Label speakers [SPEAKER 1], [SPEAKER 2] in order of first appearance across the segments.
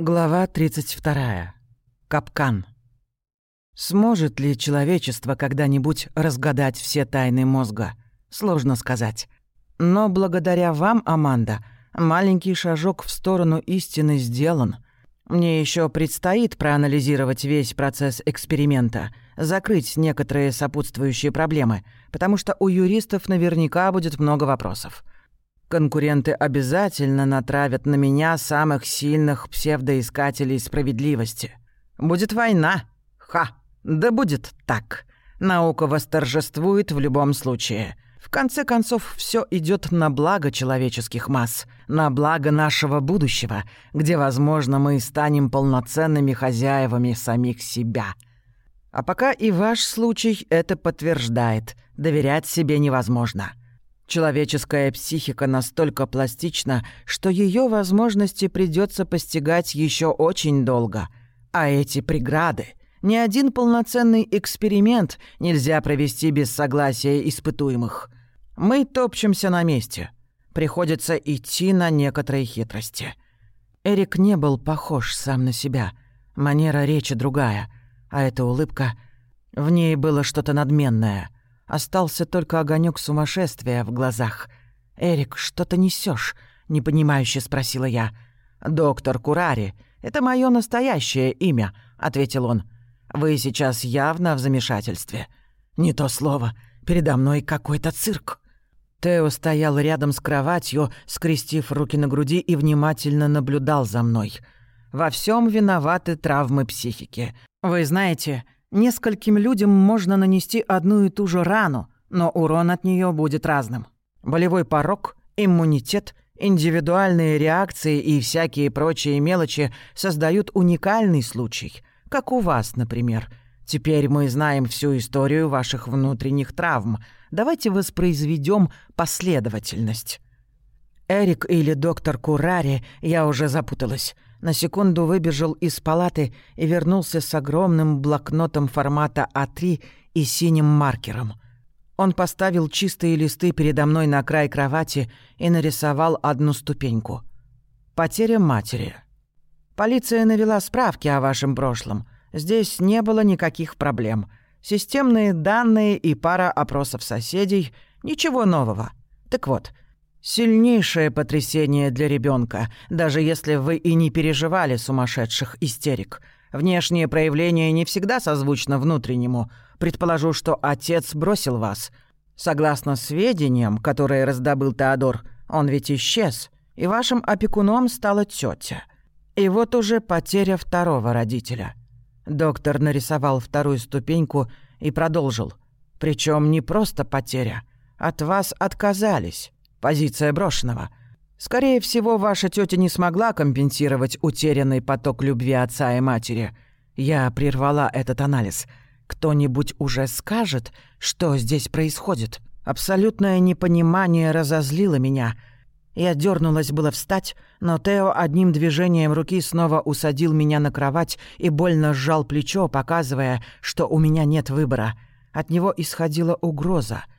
[SPEAKER 1] Глава 32. Капкан. Сможет ли человечество когда-нибудь разгадать все тайны мозга? Сложно сказать. Но благодаря вам, Аманда, маленький шажок в сторону истины сделан. Мне еще предстоит проанализировать весь процесс эксперимента, закрыть некоторые сопутствующие проблемы, потому что у юристов наверняка будет много вопросов. Конкуренты обязательно натравят на меня самых сильных псевдоискателей справедливости. Будет война. Ха! Да будет так. Наука восторжествует в любом случае. В конце концов, все идет на благо человеческих масс, на благо нашего будущего, где, возможно, мы станем полноценными хозяевами самих себя. А пока и ваш случай это подтверждает. Доверять себе невозможно. Человеческая психика настолько пластична, что ее возможности придется постигать еще очень долго. А эти преграды ни один полноценный эксперимент нельзя провести без согласия испытуемых. Мы топчемся на месте. Приходится идти на некоторые хитрости. Эрик не был похож сам на себя. Манера речи другая. А эта улыбка... В ней было что-то надменное — Остался только огонек сумасшествия в глазах. «Эрик, что ты несешь? непонимающе спросила я. «Доктор Курари. Это мое настоящее имя», — ответил он. «Вы сейчас явно в замешательстве». «Не то слово. Передо мной какой-то цирк». Тео стоял рядом с кроватью, скрестив руки на груди и внимательно наблюдал за мной. «Во всем виноваты травмы психики. Вы знаете, Нескольким людям можно нанести одну и ту же рану, но урон от нее будет разным. Болевой порог, иммунитет, индивидуальные реакции и всякие прочие мелочи создают уникальный случай, как у вас, например. Теперь мы знаем всю историю ваших внутренних травм. Давайте воспроизведем последовательность. Эрик или доктор Курари, я уже запуталась на секунду выбежал из палаты и вернулся с огромным блокнотом формата А3 и синим маркером. Он поставил чистые листы передо мной на край кровати и нарисовал одну ступеньку. «Потеря матери». «Полиция навела справки о вашем прошлом. Здесь не было никаких проблем. Системные данные и пара опросов соседей. Ничего нового. Так вот, Сильнейшее потрясение для ребенка, даже если вы и не переживали сумасшедших истерик. Внешнее проявление не всегда созвучно внутреннему. Предположу, что отец бросил вас. Согласно сведениям, которые раздобыл Теодор, он ведь исчез, и вашим опекуном стала тетя. И вот уже потеря второго родителя. Доктор нарисовал вторую ступеньку и продолжил. Причем не просто потеря. От вас отказались. Позиция брошенного. Скорее всего, ваша тетя не смогла компенсировать утерянный поток любви отца и матери. Я прервала этот анализ. Кто-нибудь уже скажет, что здесь происходит? Абсолютное непонимание разозлило меня. Я дернулась было встать, но Тео одним движением руки снова усадил меня на кровать и больно сжал плечо, показывая, что у меня нет выбора. От него исходила угроза —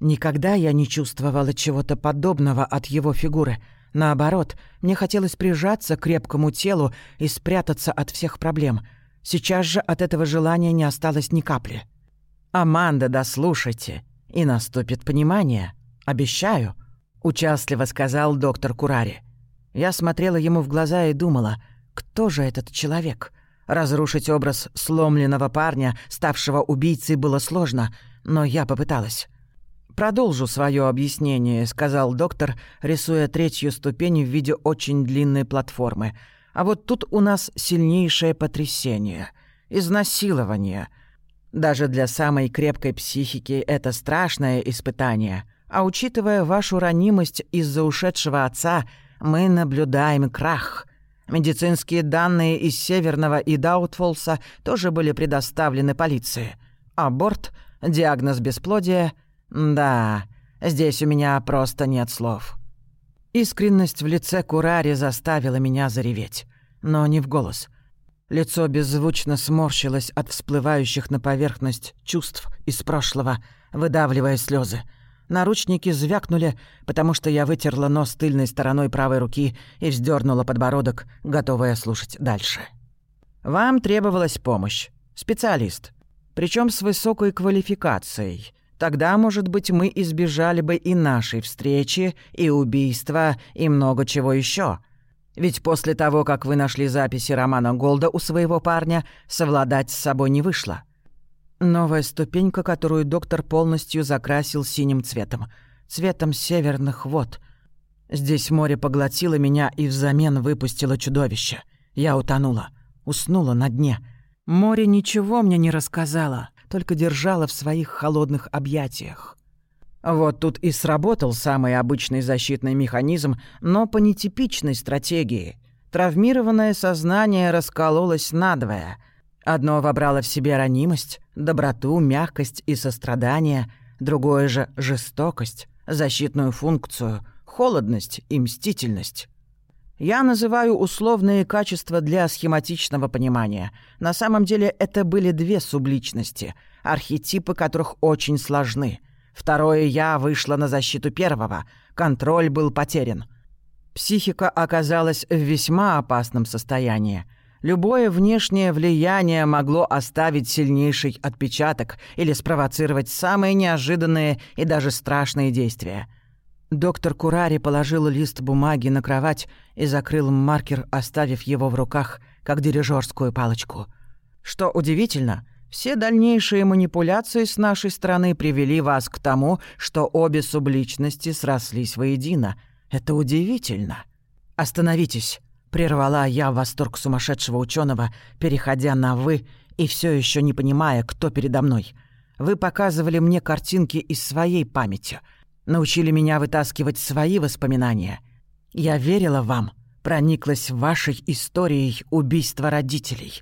[SPEAKER 1] Никогда я не чувствовала чего-то подобного от его фигуры. Наоборот, мне хотелось прижаться к крепкому телу и спрятаться от всех проблем. Сейчас же от этого желания не осталось ни капли. «Аманда, дослушайте, и наступит понимание. Обещаю», — участливо сказал доктор Курари. Я смотрела ему в глаза и думала, кто же этот человек? Разрушить образ сломленного парня, ставшего убийцей, было сложно, но я попыталась. «Продолжу свое объяснение», — сказал доктор, рисуя третью ступень в виде очень длинной платформы. «А вот тут у нас сильнейшее потрясение. Изнасилование. Даже для самой крепкой психики это страшное испытание. А учитывая вашу ранимость из-за ушедшего отца, мы наблюдаем крах». Медицинские данные из Северного и Даутфолса тоже были предоставлены полиции. Аборт, диагноз бесплодия — «Да, здесь у меня просто нет слов». Искренность в лице Курари заставила меня зареветь, но не в голос. Лицо беззвучно сморщилось от всплывающих на поверхность чувств из прошлого, выдавливая слезы. Наручники звякнули, потому что я вытерла нос тыльной стороной правой руки и вздернула подбородок, готовая слушать дальше. «Вам требовалась помощь. Специалист. Причем с высокой квалификацией. Тогда, может быть, мы избежали бы и нашей встречи, и убийства, и много чего еще. Ведь после того, как вы нашли записи Романа Голда у своего парня, совладать с собой не вышло. Новая ступенька, которую доктор полностью закрасил синим цветом. Цветом северных вод. Здесь море поглотило меня и взамен выпустило чудовище. Я утонула. Уснула на дне. Море ничего мне не рассказало, только держало в своих холодных объятиях. Вот тут и сработал самый обычный защитный механизм, но по нетипичной стратегии. Травмированное сознание раскололось надвое. Одно вобрало в себе ранимость, доброту, мягкость и сострадание, другое же — жестокость, защитную функцию, холодность и мстительность. Я называю условные качества для схематичного понимания. На самом деле это были две субличности, архетипы которых очень сложны. Второе «я» вышло на защиту первого, контроль был потерян. Психика оказалась в весьма опасном состоянии — Любое внешнее влияние могло оставить сильнейший отпечаток или спровоцировать самые неожиданные и даже страшные действия. Доктор Курари положил лист бумаги на кровать и закрыл маркер, оставив его в руках, как дирижерскую палочку. Что удивительно, все дальнейшие манипуляции с нашей стороны привели вас к тому, что обе субличности срослись воедино. Это удивительно. Остановитесь. Прервала я восторг сумасшедшего ученого, переходя на «вы» и все еще не понимая, кто передо мной. Вы показывали мне картинки из своей памяти, научили меня вытаскивать свои воспоминания. Я верила вам, прониклась вашей историей убийства родителей.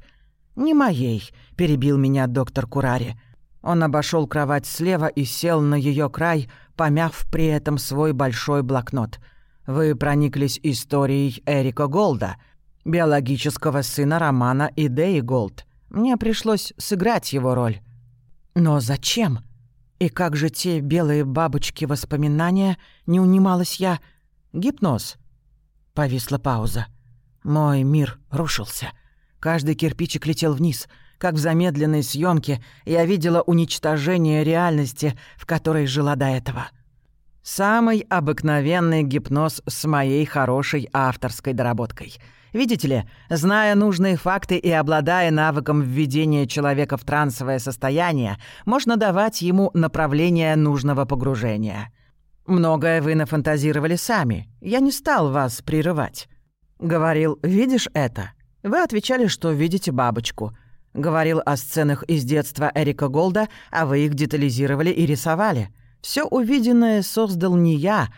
[SPEAKER 1] «Не моей», — перебил меня доктор Курари. Он обошел кровать слева и сел на ее край, помяв при этом свой большой блокнот — вы прониклись историей Эрика Голда, биологического сына Романа и Дэи Голд. Мне пришлось сыграть его роль. Но зачем? И как же те белые бабочки воспоминания, не унималась я? Гипноз. Повисла пауза. Мой мир рушился. Каждый кирпичик летел вниз. Как в замедленной съемке я видела уничтожение реальности, в которой жила до этого. Самый обыкновенный гипноз с моей хорошей авторской доработкой. Видите ли, зная нужные факты и обладая навыком введения человека в трансовое состояние, можно давать ему направление нужного погружения. Многое вы нафантазировали сами. Я не стал вас прерывать. Говорил, видишь это? Вы отвечали, что видите бабочку. Говорил о сценах из детства Эрика Голда, а вы их детализировали и рисовали. Все увиденное создал не я,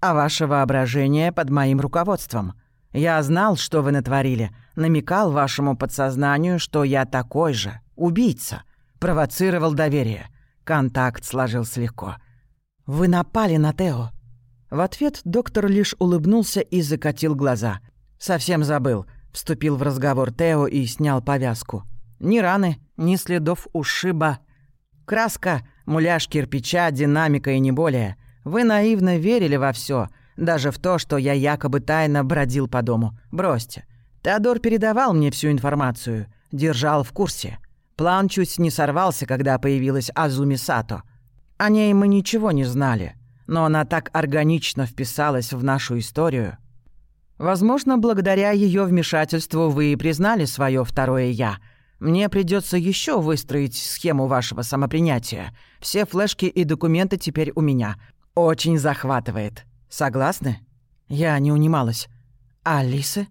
[SPEAKER 1] а ваше воображение под моим руководством. Я знал, что вы натворили, намекал вашему подсознанию, что я такой же, убийца, провоцировал доверие. Контакт сложился легко. Вы напали на Тео. В ответ доктор лишь улыбнулся и закатил глаза. Совсем забыл. Вступил в разговор Тео и снял повязку. Ни раны, ни следов ушиба. Краска Муляж кирпича, динамика и не более. Вы наивно верили во все, даже в то, что я якобы тайно бродил по дому. Бросьте. Теодор передавал мне всю информацию, держал в курсе. План чуть не сорвался, когда появилась Азуми Сато. О ней мы ничего не знали, но она так органично вписалась в нашу историю. Возможно, благодаря ее вмешательству вы и признали свое второе «я», мне придется еще выстроить схему вашего самопринятия. Все флешки и документы теперь у меня. Очень захватывает. Согласны? Я не унималась. А Алисы?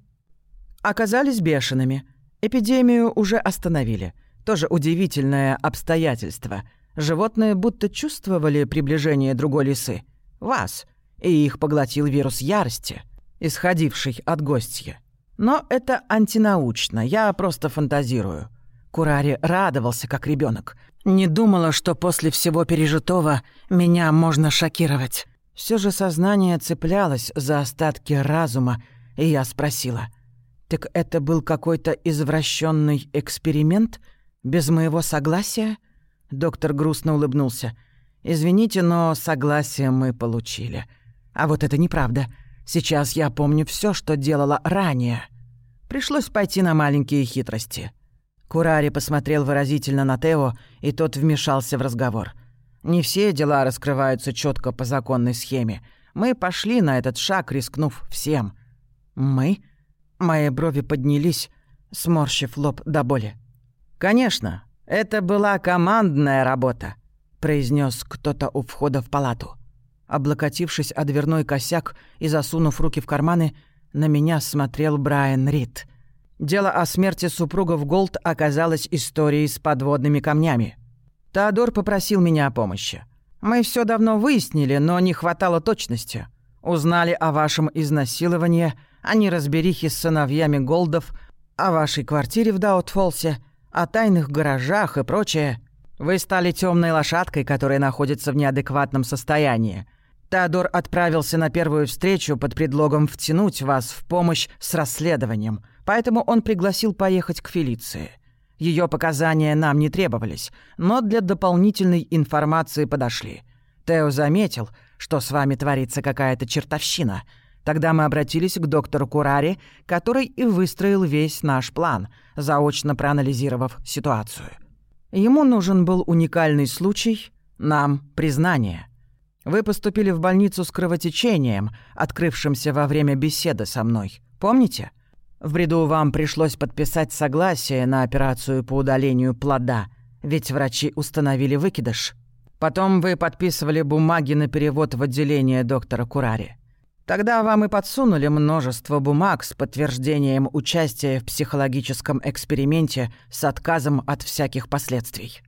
[SPEAKER 1] Оказались бешеными. Эпидемию уже остановили. Тоже удивительное обстоятельство. Животные будто чувствовали приближение другой лисы. Вас. И их поглотил вирус ярости, исходивший от гостья. Но это антинаучно, я просто фантазирую. Курари радовался, как ребенок. Не думала, что после всего пережитого меня можно шокировать. Все же сознание цеплялось за остатки разума, и я спросила. «Так это был какой-то извращенный эксперимент? Без моего согласия?» Доктор грустно улыбнулся. Извините, но согласие мы получили. А вот это неправда. Сейчас я помню все, что делала ранее. Пришлось пойти на маленькие хитрости. Курари посмотрел выразительно на Тео, и тот вмешался в разговор. Не все дела раскрываются четко по законной схеме. Мы пошли на этот шаг, рискнув всем. Мы? Мои брови поднялись, сморщив лоб до боли. «Конечно, это была командная работа», — произнес кто-то у входа в палату. Облокотившись о дверной косяк и засунув руки в карманы, на меня смотрел Брайан Рид. Дело о смерти супругов Голд оказалось историей с подводными камнями. Теодор попросил меня о помощи. Мы все давно выяснили, но не хватало точности. Узнали о вашем изнасиловании, о неразберихе с сыновьями Голдов, о вашей квартире в Даутфолсе, о тайных гаражах и прочее. Вы стали темной лошадкой, которая находится в неадекватном состоянии. Теодор отправился на первую встречу под предлогом втянуть вас в помощь с расследованием, поэтому он пригласил поехать к Фелиции. Ее показания нам не требовались, но для дополнительной информации подошли. Тео заметил, что с вами творится какая-то чертовщина. Тогда мы обратились к доктору Курари, который и выстроил весь наш план, заочно проанализировав ситуацию. Ему нужен был уникальный случай, нам — признание — вы поступили в больницу с кровотечением, открывшимся во время беседы со мной. Помните? В бреду вам пришлось подписать согласие на операцию по удалению плода, ведь врачи установили выкидыш. Потом вы подписывали бумаги на перевод в отделение доктора Курари. Тогда вам и подсунули множество бумаг с подтверждением участия в психологическом эксперименте с отказом от всяких последствий.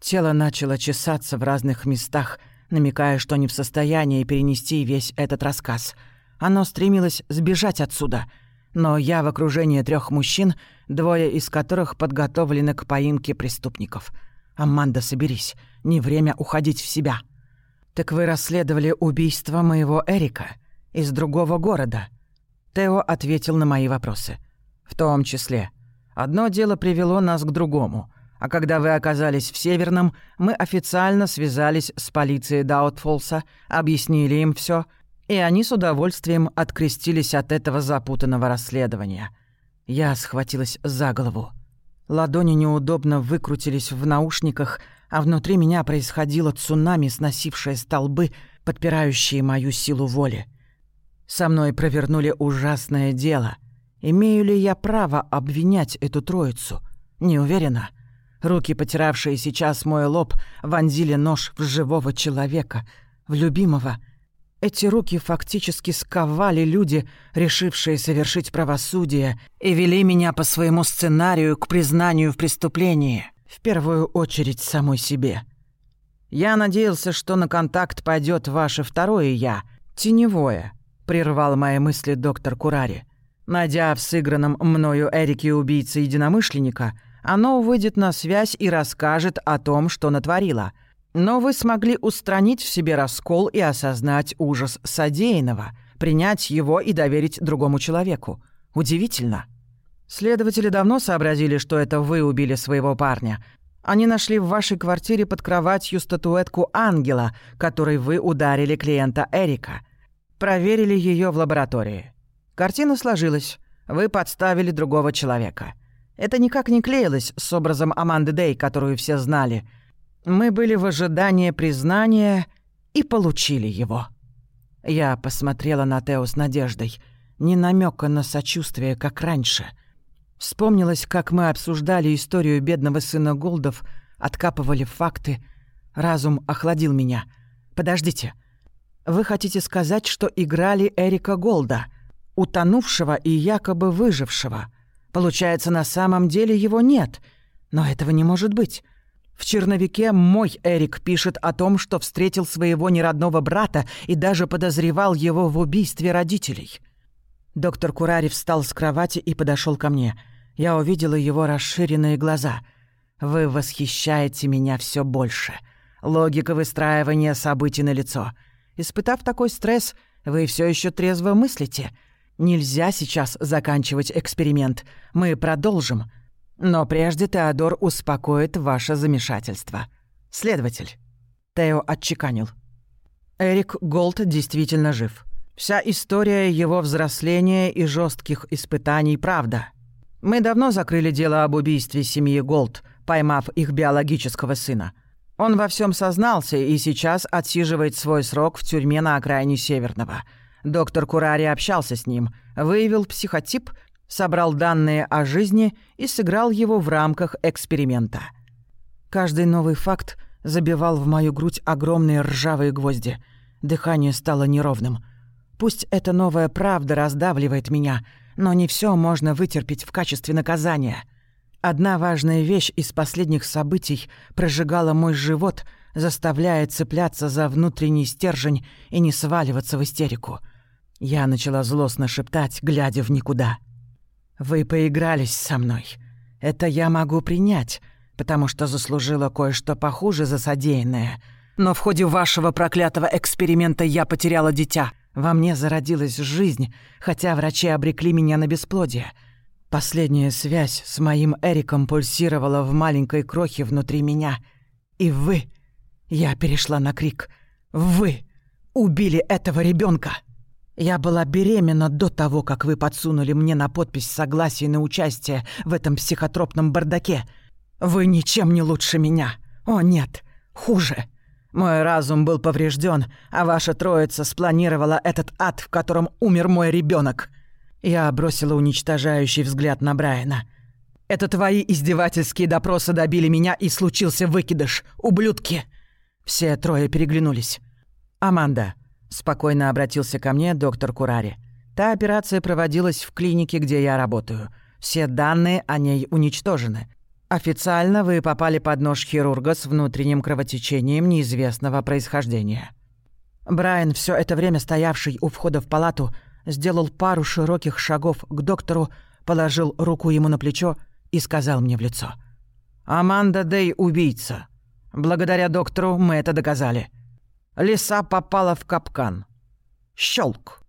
[SPEAKER 1] Тело начало чесаться в разных местах – намекая, что не в состоянии перенести весь этот рассказ. Оно стремилось сбежать отсюда. Но я в окружении трех мужчин, двое из которых подготовлены к поимке преступников. «Аманда, соберись. Не время уходить в себя». «Так вы расследовали убийство моего Эрика из другого города?» Тео ответил на мои вопросы. «В том числе. Одно дело привело нас к другому. А когда вы оказались в Северном, мы официально связались с полицией Даутфолса, объяснили им все, и они с удовольствием открестились от этого запутанного расследования. Я схватилась за голову. Ладони неудобно выкрутились в наушниках, а внутри меня происходило цунами, сносившее столбы, подпирающие мою силу воли. Со мной провернули ужасное дело. Имею ли я право обвинять эту троицу? Не уверена. Руки, потиравшие сейчас мой лоб, вонзили нож в живого человека, в любимого. Эти руки фактически сковали люди, решившие совершить правосудие, и вели меня по своему сценарию к признанию в преступлении, в первую очередь самой себе. Я надеялся, что на контакт пойдет ваше второе «я», теневое, прервал мои мысли доктор Курари. Найдя в сыгранном мною Эрике убийцы единомышленника — оно выйдет на связь и расскажет о том, что натворило. Но вы смогли устранить в себе раскол и осознать ужас содеянного, принять его и доверить другому человеку. Удивительно. Следователи давно сообразили, что это вы убили своего парня. Они нашли в вашей квартире под кроватью статуэтку ангела, которой вы ударили клиента Эрика. Проверили ее в лаборатории. Картина сложилась. Вы подставили другого человека. Это никак не клеилось с образом Аманды Дэй, которую все знали. Мы были в ожидании признания и получили его. Я посмотрела на Тео с надеждой, не намека на сочувствие, как раньше. Вспомнилось, как мы обсуждали историю бедного сына Голдов, откапывали факты. Разум охладил меня. «Подождите. Вы хотите сказать, что играли Эрика Голда, утонувшего и якобы выжившего?» Получается, на самом деле его нет. Но этого не может быть. В черновике мой Эрик пишет о том, что встретил своего неродного брата и даже подозревал его в убийстве родителей. Доктор Курари встал с кровати и подошел ко мне. Я увидела его расширенные глаза. «Вы восхищаете меня все больше. Логика выстраивания событий на лицо. Испытав такой стресс, вы все еще трезво мыслите. Нельзя сейчас заканчивать эксперимент. Мы продолжим. Но прежде Теодор успокоит ваше замешательство. Следователь. Тео отчеканил. Эрик Голд действительно жив. Вся история его взросления и жестких испытаний – правда. Мы давно закрыли дело об убийстве семьи Голд, поймав их биологического сына. Он во всем сознался и сейчас отсиживает свой срок в тюрьме на окраине Северного. Доктор Курари общался с ним, выявил психотип, собрал данные о жизни и сыграл его в рамках эксперимента. Каждый новый факт забивал в мою грудь огромные ржавые гвозди. Дыхание стало неровным – Пусть эта новая правда раздавливает меня, но не все можно вытерпеть в качестве наказания. Одна важная вещь из последних событий прожигала мой живот, заставляя цепляться за внутренний стержень и не сваливаться в истерику. Я начала злостно шептать, глядя в никуда. «Вы поигрались со мной. Это я могу принять, потому что заслужила кое-что похуже за содеянное. Но в ходе вашего проклятого эксперимента я потеряла дитя». Во мне зародилась жизнь, хотя врачи обрекли меня на бесплодие. Последняя связь с моим Эриком пульсировала в маленькой крохе внутри меня. И вы... Я перешла на крик. Вы убили этого ребенка. Я была беременна до того, как вы подсунули мне на подпись согласие на участие в этом психотропном бардаке. Вы ничем не лучше меня. О, нет, хуже. Мой разум был поврежден, а ваша троица спланировала этот ад, в котором умер мой ребенок. Я бросила уничтожающий взгляд на Брайана. Это твои издевательские допросы добили меня, и случился выкидыш. Ублюдки!» Все трое переглянулись. «Аманда», — спокойно обратился ко мне доктор Курари. «Та операция проводилась в клинике, где я работаю. Все данные о ней уничтожены. Официально вы попали под нож хирурга с внутренним кровотечением неизвестного происхождения. Брайан, все это время стоявший у входа в палату, сделал пару широких шагов к доктору, положил руку ему на плечо и сказал мне в лицо. «Аманда Дэй убийца. Благодаря доктору мы это доказали. Лиса попала в капкан. Щелк.